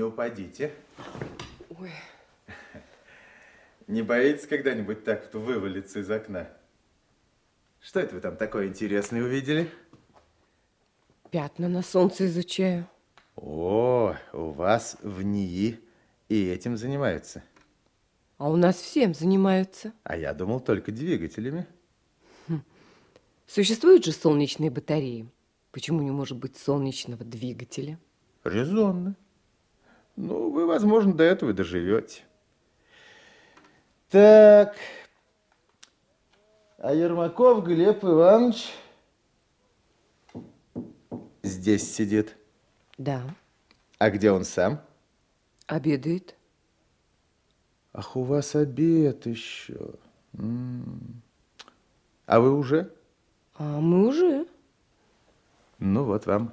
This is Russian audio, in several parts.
Не упадите. Ой. Не боитесь когда-нибудь так вот вывалиться из окна? Что это вы там такое интересное увидели? Пятна на солнце изучаю. О, у вас в НИИ и этим занимаются. А у нас всем занимаются. А я думал только двигателями. Существуют же солнечные батареи. Почему не может быть солнечного двигателя? Резонно. Ну, вы, возможно, до этого и доживете. Так. А Ермаков Глеб Иванович здесь сидит. Да. А где он сам? Обедает. Ах, у вас обед еще. М -м. А вы уже? А мы уже. Ну вот вам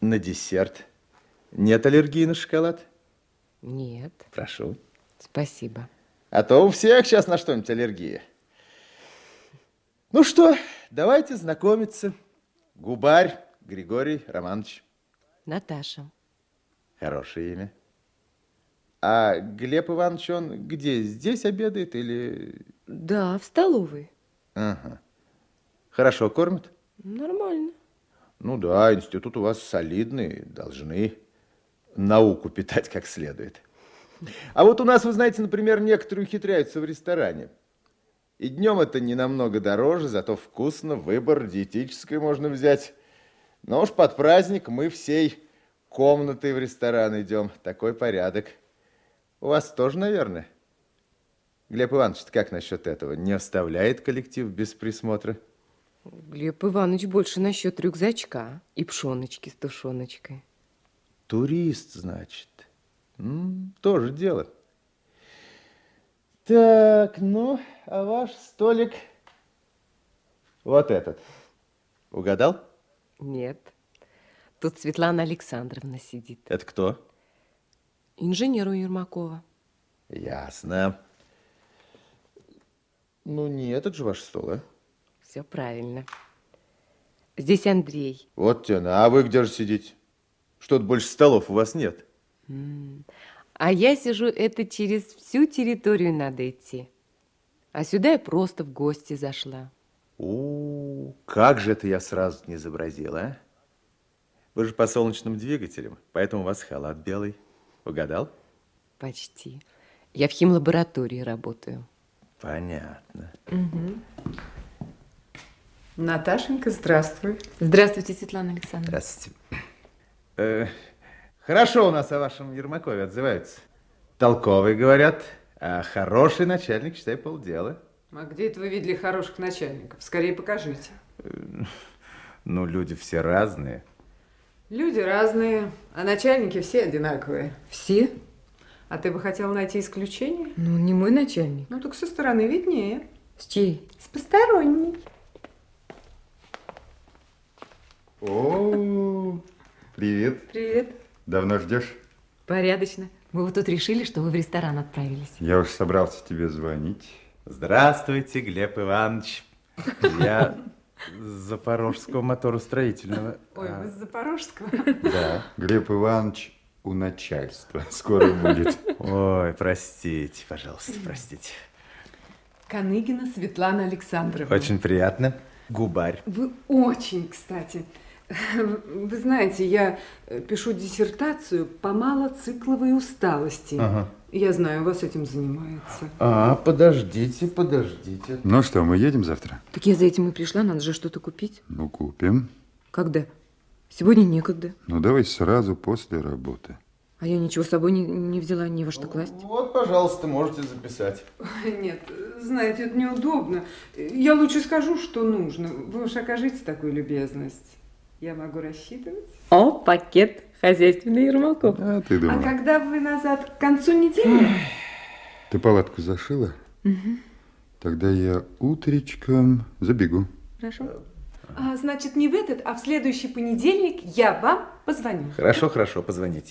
на десерт. Нет аллергии на шоколад? Нет. Прошу. Спасибо. А то у всех сейчас на что-нибудь аллергия. Ну что, давайте знакомиться. Губарь Григорий Романович. Наташа. Хорошее имя. А Глеб Иванович, он где? Здесь обедает или... Да, в столовой. Ага. Хорошо кормят? Нормально. Ну да, институт у вас солидный, должны науку питать как следует. А вот у нас, вы знаете, например, некоторые ухитряются в ресторане. И днем это не намного дороже, зато вкусно, выбор диетический можно взять. Но уж под праздник мы всей комнатой в ресторан идем. Такой порядок. У вас тоже, наверное? Глеб Иванович, как насчет этого? Не оставляет коллектив без присмотра? Глеб Иванович больше насчет рюкзачка и пшеночки с тушеночкой. Турист, значит. М, тоже дело. Так, ну, а ваш столик вот этот. Угадал? Нет. Тут Светлана Александровна сидит. Это кто? Инженер у Ермакова. Ясно. Ну, не этот же ваш стол, а? Все правильно. Здесь Андрей. Вот тяна. А вы где же сидите? Что-то больше столов у вас нет. А я сижу, это через всю территорию надо идти. А сюда я просто в гости зашла. У, как же это я сразу не изобразил, а? Вы же по солнечным двигателям, поэтому у вас халат белый. Угадал? Почти. Я в химлаборатории работаю. Понятно. Наташенька, здравствуй. Здравствуйте, Светлана Александровна. Здравствуйте. Э, хорошо у нас о вашем Ермакове отзываются. Толковый, говорят, а хороший начальник, считай, полдела. А где это вы видели хороших начальников? Скорее покажите. Ну, люди все разные. Люди разные, а начальники все одинаковые. Все? А ты бы хотел найти исключение? Ну, не мой начальник. Ну, так со стороны виднее. С чьей? С посторонней. О, привет. Привет. Давно ждешь? Порядочно. Мы вот тут решили, что вы в ресторан отправились. Я уж собрался тебе звонить. Здравствуйте, Глеб Иванович. Я с Запорожского моторостроительного. Ой, вы с Запорожского? Да. Глеб Иванович у начальства. Скоро будет. Ой, простите, пожалуйста, простите. Каныгина Светлана Александровна. Очень приятно. Губарь. Вы очень, кстати. Вы знаете, я э, пишу диссертацию по малоцикловой усталости. Ага. Я знаю, у вас этим занимается. А, подождите, подождите. Ну что, мы едем завтра? Так я за этим и пришла, надо же что-то купить. Ну, купим. Когда? Сегодня некогда. Ну, давай сразу после работы. А я ничего с собой не, не взяла, не во что класть. Вот, пожалуйста, можете записать. Нет, знаете, это неудобно. Я лучше скажу, что нужно. Вы уж окажите такую любезность. Я могу рассчитывать. О, пакет хозяйственный Ермаков. А ты А думала. когда вы назад к концу недели? Ты палатку зашила? Тогда я утречком забегу. Хорошо. А, значит, не в этот, а в следующий понедельник я вам позвоню. Хорошо, хорошо, позвоните.